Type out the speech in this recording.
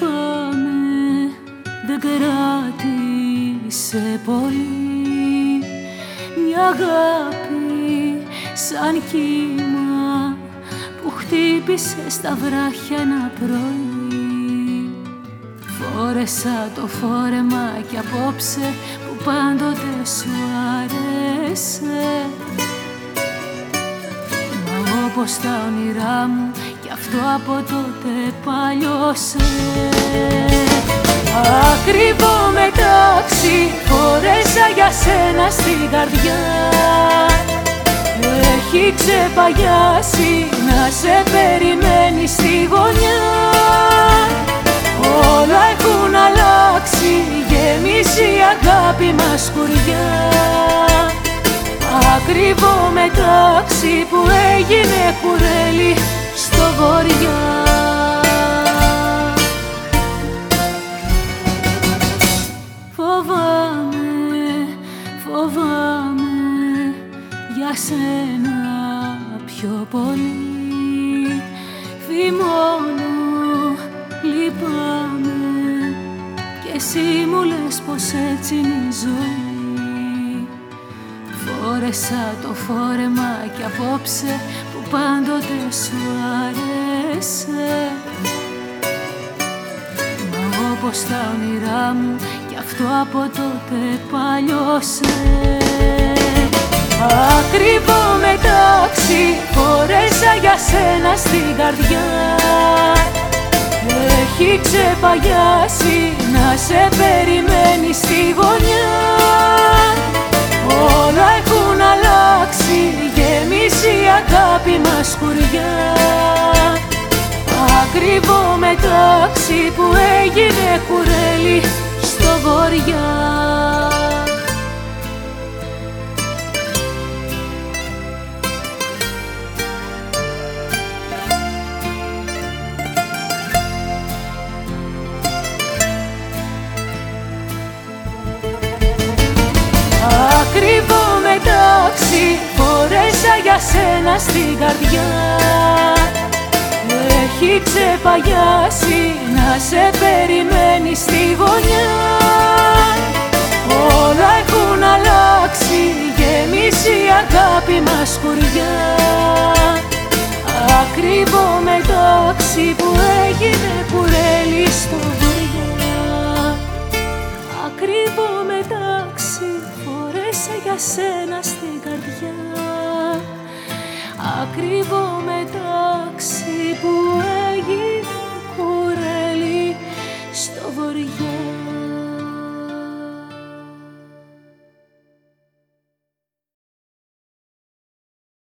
Πάμε δεν κράτησε πολύ. Μια αγάπη σαν κύμα που χτύπησε στα βράχια ένα πρωί. Φόρεσα το φόρεμα και απόψε που πάντοτε σου άρεσε. Μα όπως τα όνειρά μου κι αυτό από τότε παλιώσε. Ακριβό μετάξι φορέσα για σένα στην καρδιά. Έχει ξεπαγιάσει να σε περιμένει στη γωνιά. Όλα έχουν αλλάξει, γεμίσει η αγάπη μας σκουριά. Ακριβό μετάξι που έγινε κουρέλι στο βοριά για σένα πιο πολύ. Θυμώνω, λυπάμαι και εσύ μου λες πως έτσι είναι η ζωή. Φόρεσα το φόρεμα και απόψε που πάντοτε σου άρεσε. Μα όπως τα όνειρά μου κι αυτό από τότε παλιώσε. Ακριβό μετάξι φορέσα για σένα στην καρδιά. Έχει ξεπαγιάσει να σε περιμένει σκουριά Ακριβό μετάξι που έγινε κουρέλι στο βοριά. Ακριβό μετάξι φορέσα για σένα στην καρδιά Έχει ξεπαγιάσει. Να σε περιμένει στη γωνιά. Όλα έχουν αλλάξει, γεμίσει η αγάπη μας σκουριά. Ακριβό μετάξι που έγινε κουρέλι στο βοριά Ακριβό μετάξι για σένα κρύβω μετάξι που έγινε κουρέλι στο βοριά